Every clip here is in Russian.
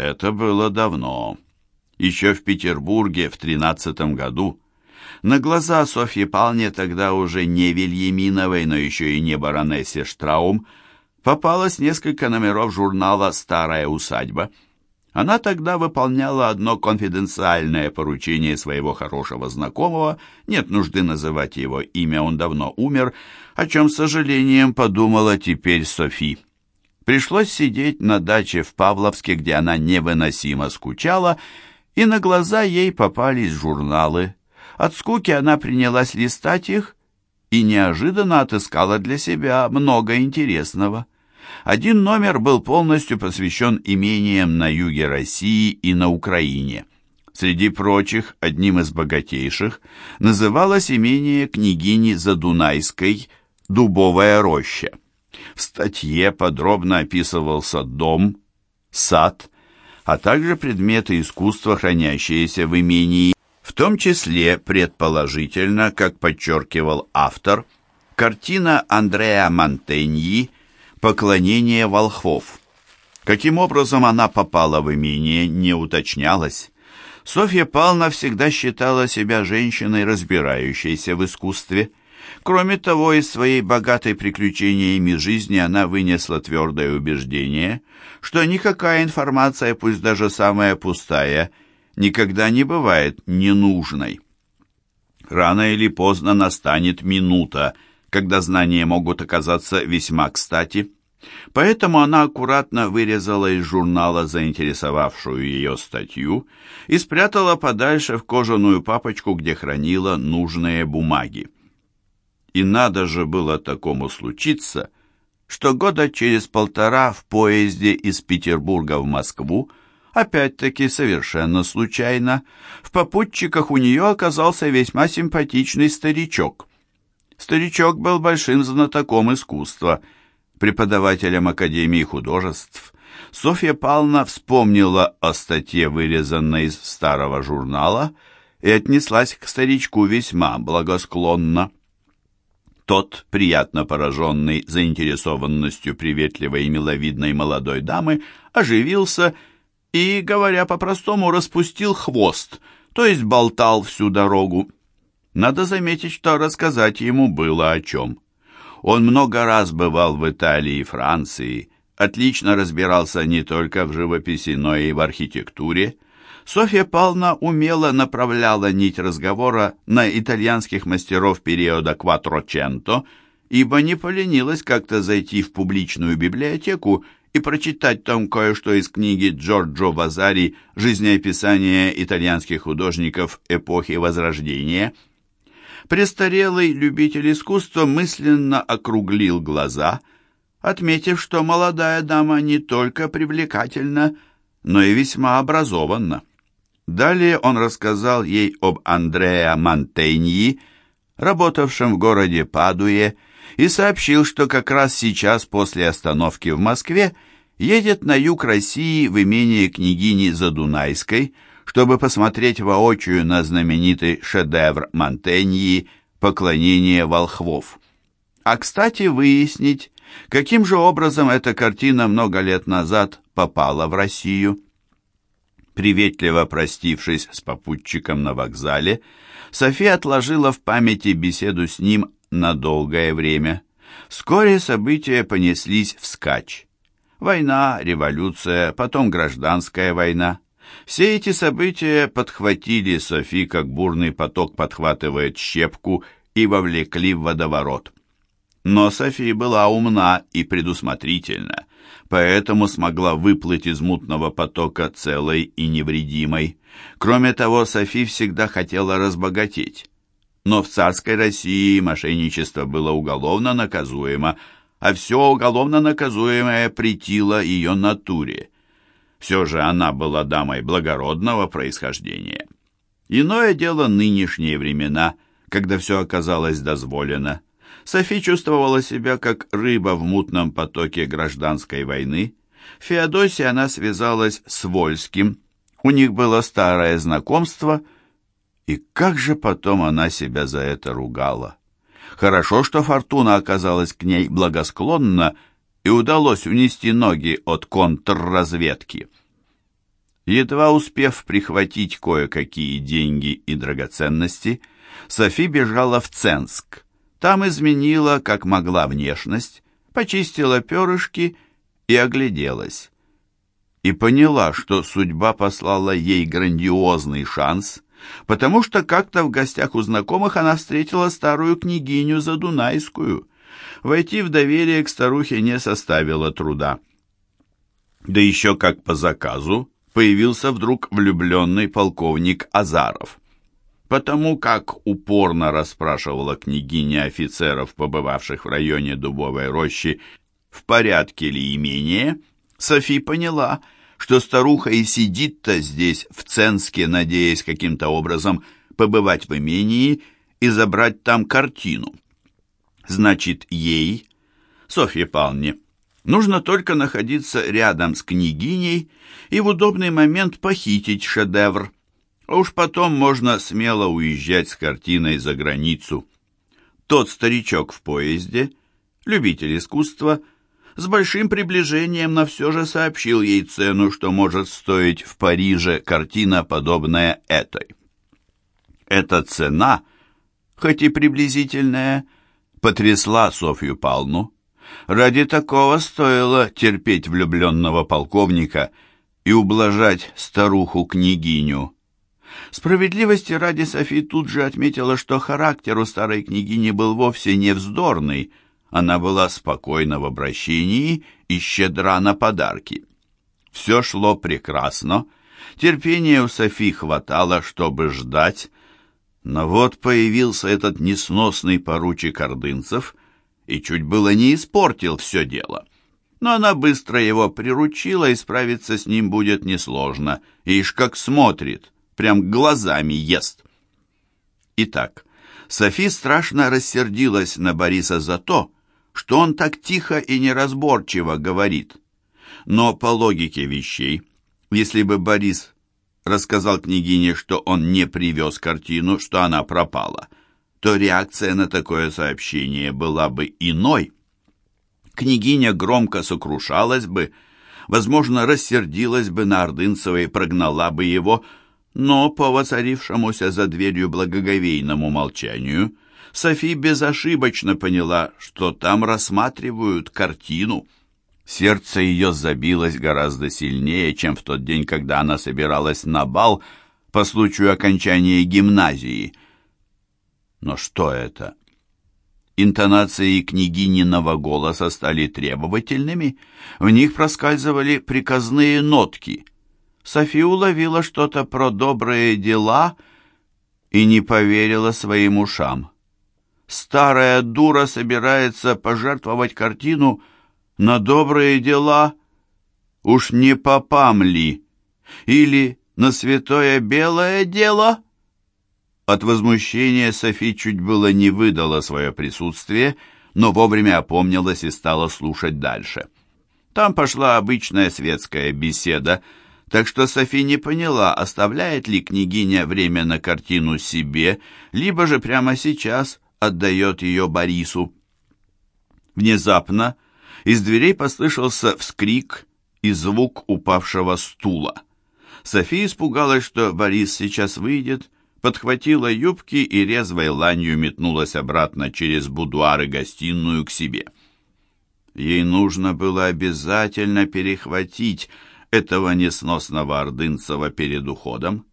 Это было давно. Еще в Петербурге в тринадцатом году. На глаза Софьи Палне тогда уже не Вильяминовой, но еще и не баронессе Штраум, попалось несколько номеров журнала «Старая усадьба». Она тогда выполняла одно конфиденциальное поручение своего хорошего знакомого, нет нужды называть его имя, он давно умер, о чем с сожалением подумала теперь Софи. Пришлось сидеть на даче в Павловске, где она невыносимо скучала, и на глаза ей попались журналы. От скуки она принялась листать их и неожиданно отыскала для себя много интересного. Один номер был полностью посвящен имениям на юге России и на Украине. Среди прочих, одним из богатейших, называлось имение княгини Задунайской «Дубовая роща». В статье подробно описывался дом, сад, а также предметы искусства, хранящиеся в имении, в том числе, предположительно, как подчеркивал автор, картина Андреа Монтеньи «Поклонение волхвов». Каким образом она попала в имение, не уточнялось. Софья Павловна всегда считала себя женщиной, разбирающейся в искусстве. Кроме того, из своей богатой приключениями жизни она вынесла твердое убеждение, что никакая информация, пусть даже самая пустая, никогда не бывает ненужной. Рано или поздно настанет минута, когда знания могут оказаться весьма кстати. Поэтому она аккуратно вырезала из журнала заинтересовавшую ее статью и спрятала подальше в кожаную папочку, где хранила нужные бумаги. И надо же было такому случиться, что года через полтора в поезде из Петербурга в Москву, опять-таки совершенно случайно, в попутчиках у нее оказался весьма симпатичный старичок. Старичок был большим знатоком искусства, преподавателем Академии художеств. Софья Павловна вспомнила о статье, вырезанной из старого журнала, и отнеслась к старичку весьма благосклонно. Тот, приятно пораженный заинтересованностью приветливой и миловидной молодой дамы, оживился и, говоря по-простому, распустил хвост, то есть болтал всю дорогу. Надо заметить, что рассказать ему было о чем. Он много раз бывал в Италии и Франции, отлично разбирался не только в живописи, но и в архитектуре, Софья Павловна умело направляла нить разговора на итальянских мастеров периода Кватроченто, ибо не поленилась как-то зайти в публичную библиотеку и прочитать там кое-что из книги Джорджо Вазари «Жизнеописание итальянских художников эпохи Возрождения». Престарелый любитель искусства мысленно округлил глаза, отметив, что молодая дама не только привлекательна, но и весьма образованна. Далее он рассказал ей об Андреа Монтеньи, работавшем в городе Падуе, и сообщил, что как раз сейчас после остановки в Москве едет на юг России в имение княгини Задунайской, чтобы посмотреть воочию на знаменитый шедевр Монтеньи «Поклонение волхвов». А, кстати, выяснить, каким же образом эта картина много лет назад попала в Россию. Приветливо простившись с попутчиком на вокзале, София отложила в памяти беседу с ним на долгое время. Вскоре события понеслись вскачь. Война, революция, потом гражданская война. Все эти события подхватили Софи, как бурный поток подхватывает щепку, и вовлекли в водоворот. Но София была умна и предусмотрительна поэтому смогла выплыть из мутного потока целой и невредимой. Кроме того, Софи всегда хотела разбогатеть. Но в царской России мошенничество было уголовно наказуемо, а все уголовно наказуемое притило ее натуре. Все же она была дамой благородного происхождения. Иное дело нынешние времена, когда все оказалось дозволено. Софи чувствовала себя как рыба в мутном потоке гражданской войны. В Феодосии она связалась с Вольским. У них было старое знакомство, и как же потом она себя за это ругала. Хорошо, что фортуна оказалась к ней благосклонна, и удалось унести ноги от контрразведки. Едва успев прихватить кое-какие деньги и драгоценности, Софи бежала в Ценск. Там изменила, как могла, внешность, почистила перышки и огляделась. И поняла, что судьба послала ей грандиозный шанс, потому что как-то в гостях у знакомых она встретила старую княгиню Задунайскую. Войти в доверие к старухе не составило труда. Да еще как по заказу появился вдруг влюбленный полковник Азаров. Потому как упорно расспрашивала княгиня офицеров, побывавших в районе Дубовой рощи, в порядке ли имение, Софи поняла, что старуха и сидит-то здесь, в Ценске, надеясь каким-то образом побывать в имении и забрать там картину. Значит, ей, Софье Павловне, нужно только находиться рядом с княгиней и в удобный момент похитить шедевр. А уж потом можно смело уезжать с картиной за границу. Тот старичок в поезде, любитель искусства, с большим приближением, но все же сообщил ей цену, что может стоить в Париже картина, подобная этой. Эта цена, хоть и приблизительная, потрясла Софью Палну. Ради такого стоило терпеть влюбленного полковника и ублажать старуху-княгиню. Справедливости ради Софи тут же отметила, что характер у старой княгини был вовсе не вздорный, она была спокойна в обращении и щедра на подарки. Все шло прекрасно, терпения у Софи хватало, чтобы ждать, но вот появился этот несносный поручик Ордынцев и чуть было не испортил все дело. Но она быстро его приручила, и справиться с ним будет несложно. Ишь как смотрит, прям глазами ест. Итак, Софи страшно рассердилась на Бориса за то, что он так тихо и неразборчиво говорит. Но по логике вещей, если бы Борис рассказал княгине, что он не привез картину, что она пропала, то реакция на такое сообщение была бы иной. Княгиня громко сокрушалась бы, возможно, рассердилась бы на Ордынцева и прогнала бы его, но по воцарившемуся за дверью благоговейному молчанию Софи безошибочно поняла, что там рассматривают картину. Сердце ее забилось гораздо сильнее, чем в тот день, когда она собиралась на бал по случаю окончания гимназии. Но что это? Интонации княгининого голоса стали требовательными, в них проскальзывали приказные нотки. Софи уловила что-то про добрые дела и не поверила своим ушам старая дура собирается пожертвовать картину на добрые дела? Уж не попам ли? Или на святое белое дело? От возмущения Софи чуть было не выдала свое присутствие, но вовремя опомнилась и стала слушать дальше. Там пошла обычная светская беседа, так что Софи не поняла, оставляет ли княгиня время на картину себе, либо же прямо сейчас отдает ее Борису. Внезапно из дверей послышался вскрик и звук упавшего стула. София испугалась, что Борис сейчас выйдет, подхватила юбки и резвой ланью метнулась обратно через будуар и гостиную к себе. Ей нужно было обязательно перехватить этого несносного Ордынцева перед уходом.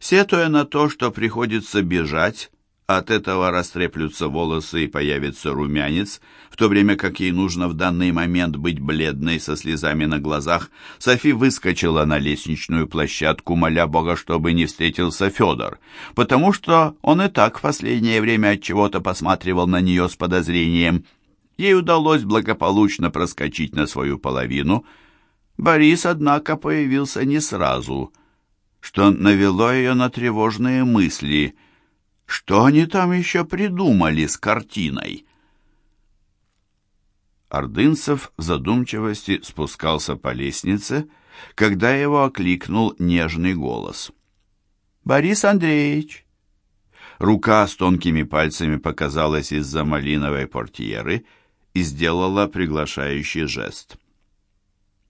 Сетуя на то, что приходится бежать, от этого растреплются волосы и появится румянец, в то время как ей нужно в данный момент быть бледной со слезами на глазах. Софи выскочила на лестничную площадку, моля Бога, чтобы не встретился Федор, потому что он и так в последнее время от чего-то посматривал на нее с подозрением. Ей удалось благополучно проскочить на свою половину. Борис, однако, появился не сразу, что навело ее на тревожные мысли — что они там еще придумали с картиной? Ордынцев в задумчивости спускался по лестнице, когда его окликнул нежный голос. «Борис Андреевич!» Рука с тонкими пальцами показалась из-за малиновой портьеры и сделала приглашающий жест.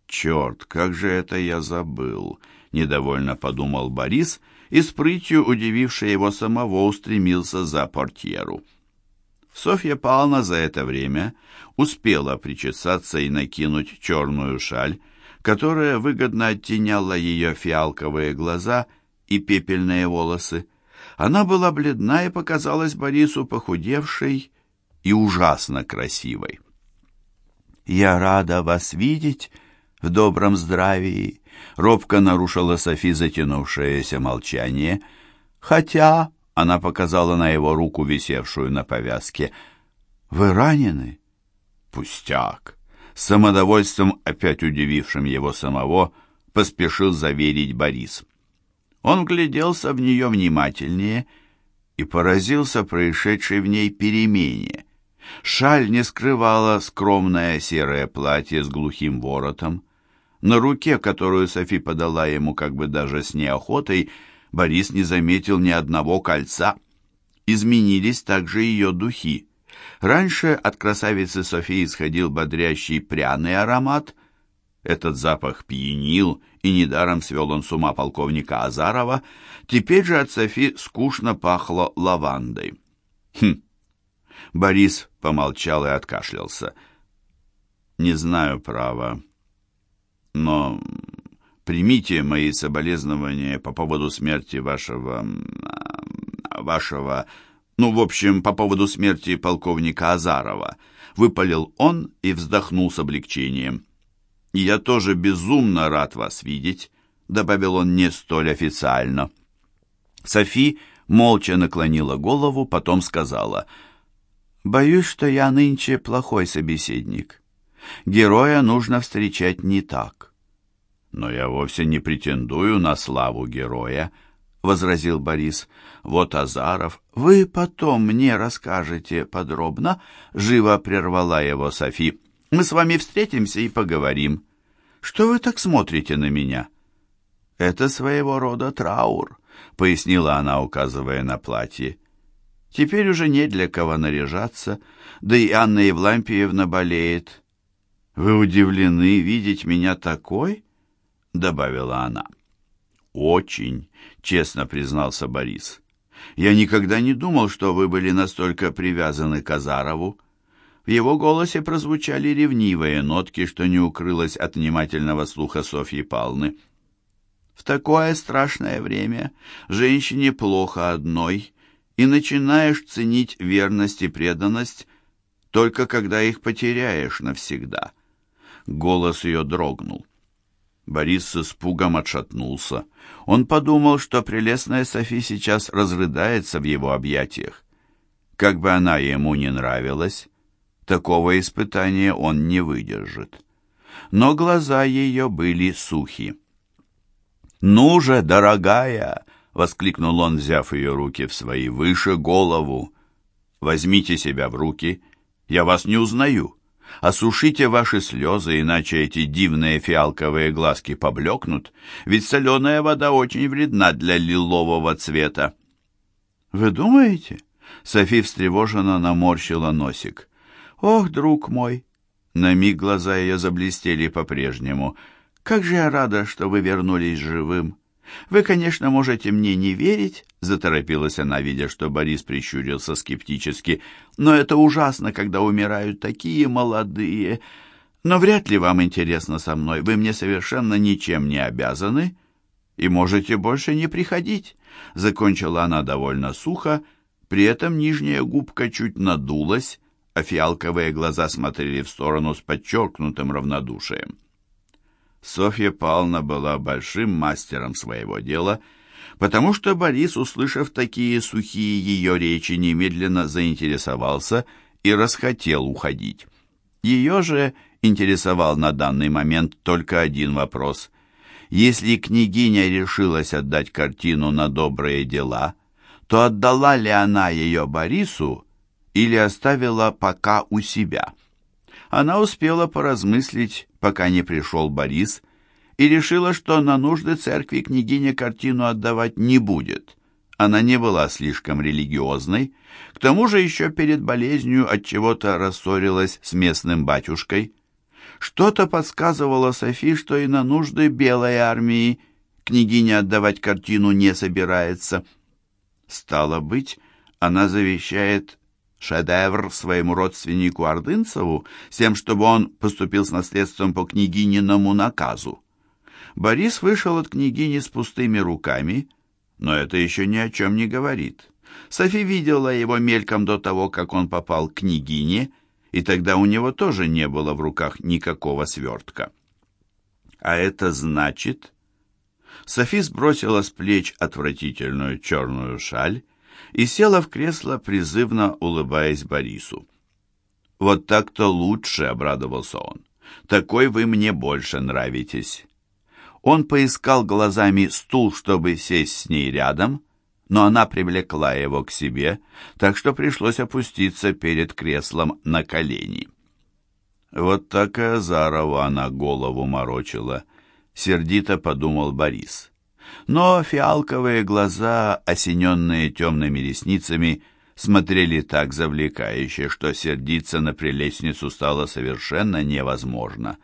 «Черт, как же это я забыл!» — недовольно подумал Борис, и с прытью, удививший его самого, устремился за портьеру. Софья Павловна за это время успела причесаться и накинуть черную шаль, которая выгодно оттеняла ее фиалковые глаза и пепельные волосы. Она была бледна и показалась Борису похудевшей и ужасно красивой. «Я рада вас видеть в добром здравии», — робко нарушила Софи затянувшееся молчание, «хотя...» — она показала на его руку, висевшую на повязке. «Вы ранены?» «Пустяк!» С самодовольством, опять удивившим его самого, поспешил заверить Борис. Он вгляделся в нее внимательнее и поразился происшедшей в ней перемене. Шаль не скрывала скромное серое платье с глухим воротом. На руке, которую Софи подала ему как бы даже с неохотой, Борис не заметил ни одного кольца. Изменились также ее духи. Раньше от красавицы Софии исходил бодрящий пряный аромат. Этот запах пьянил, и недаром свел он с ума полковника Азарова. Теперь же от Софи скучно пахло лавандой. Хм, Борис помолчал и откашлялся. «Не знаю, право, но примите мои соболезнования по поводу смерти вашего... вашего... ну, в общем, по поводу смерти полковника Азарова». Выпалил он и вздохнул с облегчением. «Я тоже безумно рад вас видеть», — добавил он не столь официально. Софи молча наклонила голову, потом сказала — Боюсь, что я нынче плохой собеседник. Героя нужно встречать не так. Но я вовсе не претендую на славу героя, возразил Борис. Вот Азаров, вы потом мне расскажете подробно, живо прервала его Софи. Мы с вами встретимся и поговорим. Что вы так смотрите на меня? Это своего рода траур, пояснила она, указывая на платье. Теперь уже не для кого наряжаться, да и Анна Евлампиевна болеет. «Вы удивлены видеть меня такой?» — добавила она. «Очень», — честно признался Борис. «Я никогда не думал, что вы были настолько привязаны к Азарову». В его голосе прозвучали ревнивые нотки, что не укрылось от внимательного слуха Софьи Палны. «В такое страшное время женщине плохо одной», и начинаешь ценить верность и преданность только когда их потеряешь навсегда. Голос ее дрогнул. Борис с испугом отшатнулся. Он подумал, что прелестная Софи сейчас разрыдается в его объятиях. Как бы она ему не нравилась, такого испытания он не выдержит. Но глаза ее были сухи. «Ну же, дорогая!» воскликнул он, взяв ее руки в свои, выше голову. Возьмите себя в руки, я вас не узнаю. Осушите ваши слезы, иначе эти дивные фиалковые глазки поблекнут, ведь соленая вода очень вредна для лилового цвета. Вы думаете? Софи встревоженно наморщила носик. Ох, друг мой! На миг глаза ее заблестели по-прежнему. Как же я рада, что вы вернулись живым. «Вы, конечно, можете мне не верить», — заторопилась она, видя, что Борис прищурился скептически, «но это ужасно, когда умирают такие молодые. Но вряд ли вам интересно со мной, вы мне совершенно ничем не обязаны и можете больше не приходить», — закончила она довольно сухо, при этом нижняя губка чуть надулась, а фиалковые глаза смотрели в сторону с подчеркнутым равнодушием. Софья Павловна была большим мастером своего дела, потому что Борис, услышав такие сухие ее речи, немедленно заинтересовался и расхотел уходить. Ее же интересовал на данный момент только один вопрос. Если княгиня решилась отдать картину на добрые дела, то отдала ли она ее Борису или оставила пока у себя? Она успела поразмыслить пока не пришел Борис, и решила, что на нужды церкви княгиня картину отдавать не будет. Она не была слишком религиозной, к тому же еще перед болезнью от чего-то рассорилась с местным батюшкой. Что-то подсказывало Софи, что и на нужды белой армии княгиня отдавать картину не собирается. Стало быть, она завещает шедевр своему родственнику Ордынцеву с тем, чтобы он поступил с наследством по княгининому наказу. Борис вышел от княгини с пустыми руками, но это еще ни о чем не говорит. Софи видела его мельком до того, как он попал к княгине, и тогда у него тоже не было в руках никакого свертка. А это значит... Софи сбросила с плеч отвратительную черную шаль и села в кресло, призывно улыбаясь Борису. «Вот так-то лучше», — обрадовался он. «Такой вы мне больше нравитесь». Он поискал глазами стул, чтобы сесть с ней рядом, но она привлекла его к себе, так что пришлось опуститься перед креслом на колени. Вот так и Азарова она голову морочила, сердито подумал Борис. Но фиалковые глаза, осененные темными ресницами, смотрели так завлекающе, что сердиться на прелестницу стало совершенно невозможно.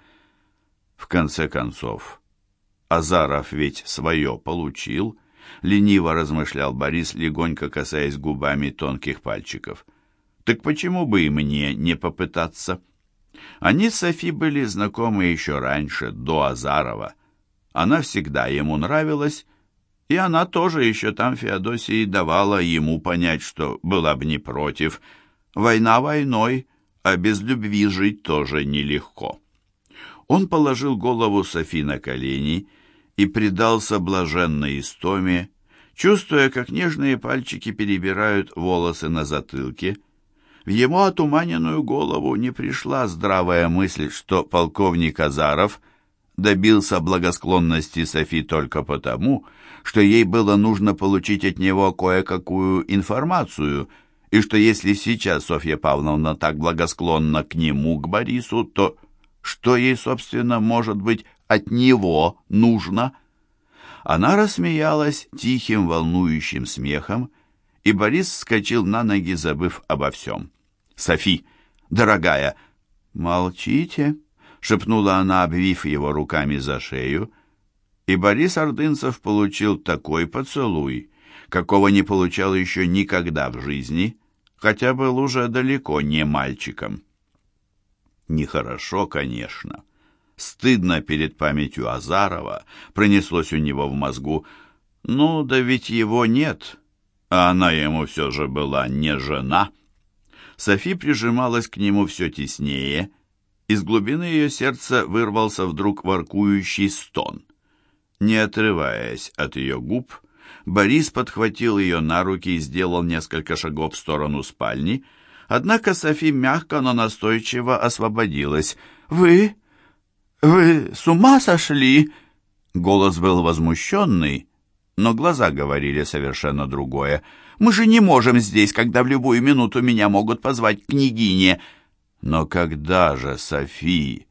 В конце концов, Азаров ведь свое получил, лениво размышлял Борис, легонько касаясь губами тонких пальчиков. Так почему бы и мне не попытаться? Они с Софи были знакомы еще раньше, до Азарова. Она всегда ему нравилась, и она тоже еще там Феодосии давала ему понять, что была бы не против. Война войной, а без любви жить тоже нелегко. Он положил голову Софи на колени и предался блаженной истоме, чувствуя, как нежные пальчики перебирают волосы на затылке. В его отуманенную голову не пришла здравая мысль, что полковник Азаров добился благосклонности Софи только потому, что ей было нужно получить от него кое-какую информацию, и что если сейчас Софья Павловна так благосклонна к нему, к Борису, то что ей, собственно, может быть от него нужно? Она рассмеялась тихим, волнующим смехом, и Борис вскочил на ноги, забыв обо всем. «Софи, дорогая!» «Молчите!» — шепнула она, обвив его руками за шею, и Борис Ордынцев получил такой поцелуй, какого не получал еще никогда в жизни, хотя был уже далеко не мальчиком. Нехорошо, конечно. Стыдно перед памятью Азарова пронеслось у него в мозгу. Ну, да ведь его нет, а она ему все же была не жена. Софи прижималась к нему все теснее. Из глубины ее сердца вырвался вдруг воркующий стон. Не отрываясь от ее губ, Борис подхватил ее на руки и сделал несколько шагов в сторону спальни, однако Софи мягко, но настойчиво освободилась. «Вы? Вы с ума сошли?» Голос был возмущенный, но глаза говорили совершенно другое. «Мы же не можем здесь, когда в любую минуту меня могут позвать княгине». «Но когда же, Софи?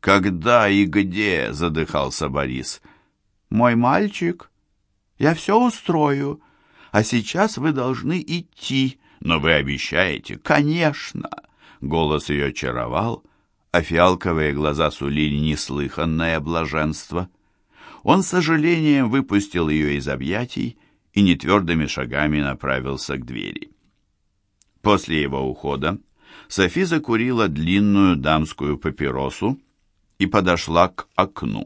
Когда и где?» — задыхался Борис. «Мой мальчик, я все устрою, а сейчас вы должны идти». «Но вы обещаете?» «Конечно!» Голос ее очаровал, а фиалковые глаза сулили неслыханное блаженство. Он с сожалением выпустил ее из объятий и нетвердыми шагами направился к двери. После его ухода Софи закурила длинную дамскую папиросу и подошла к окну.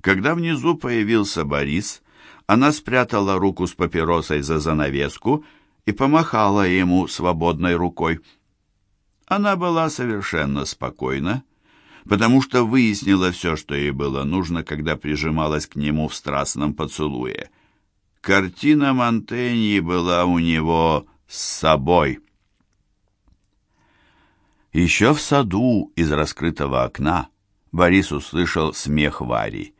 Когда внизу появился Борис, она спрятала руку с папиросой за занавеску и помахала ему свободной рукой. Она была совершенно спокойна, потому что выяснила все, что ей было нужно, когда прижималась к нему в страстном поцелуе. Картина Монтеньи была у него с собой. Еще в саду из раскрытого окна Борис услышал смех Вари.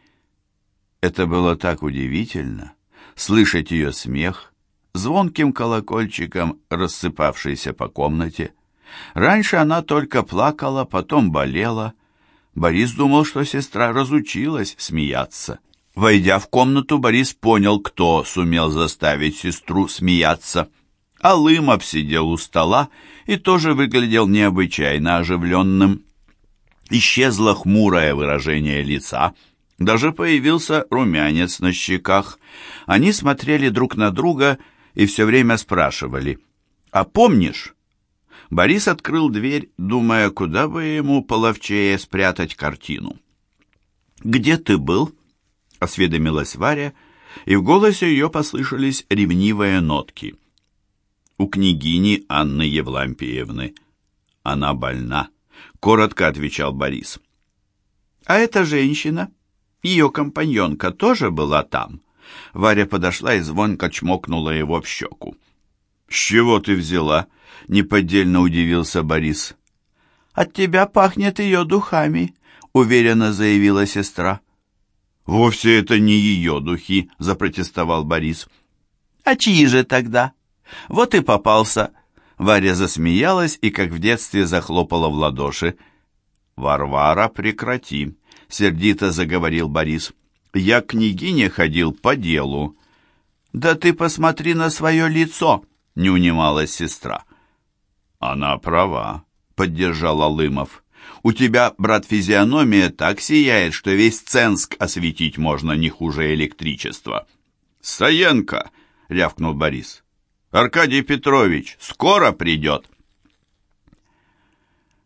Это было так удивительно, слышать ее смех, звонким колокольчиком, рассыпавшийся по комнате. Раньше она только плакала, потом болела. Борис думал, что сестра разучилась смеяться. Войдя в комнату, Борис понял, кто сумел заставить сестру смеяться. Алымов сидел у стола и тоже выглядел необычайно оживленным. Исчезло хмурое выражение лица, даже появился румянец на щеках. Они смотрели друг на друга и все время спрашивали, «А помнишь?» Борис открыл дверь, думая, куда бы ему половчее спрятать картину. «Где ты был?» — осведомилась Варя, и в голосе ее послышались ревнивые нотки. «У княгини Анны Евлампиевны. Она больна», — коротко отвечал Борис. «А эта женщина, ее компаньонка, тоже была там?» Варя подошла и звонко чмокнула его в щеку. «С чего ты взяла?» — неподдельно удивился Борис. «От тебя пахнет ее духами», — уверенно заявила сестра. «Вовсе это не ее духи», — запротестовал Борис. «А чьи же тогда? Вот и попался». Варя засмеялась и, как в детстве, захлопала в ладоши. «Варвара, прекрати», — сердито заговорил Борис. «Я к княгине ходил по делу». «Да ты посмотри на свое лицо», — не унималась сестра. «Она права», — поддержал Алымов. «У тебя, брат, физиономия так сияет, что весь Ценск осветить можно не хуже электричества». «Саенко!» — рявкнул Борис. «Аркадий Петрович, скоро придет!»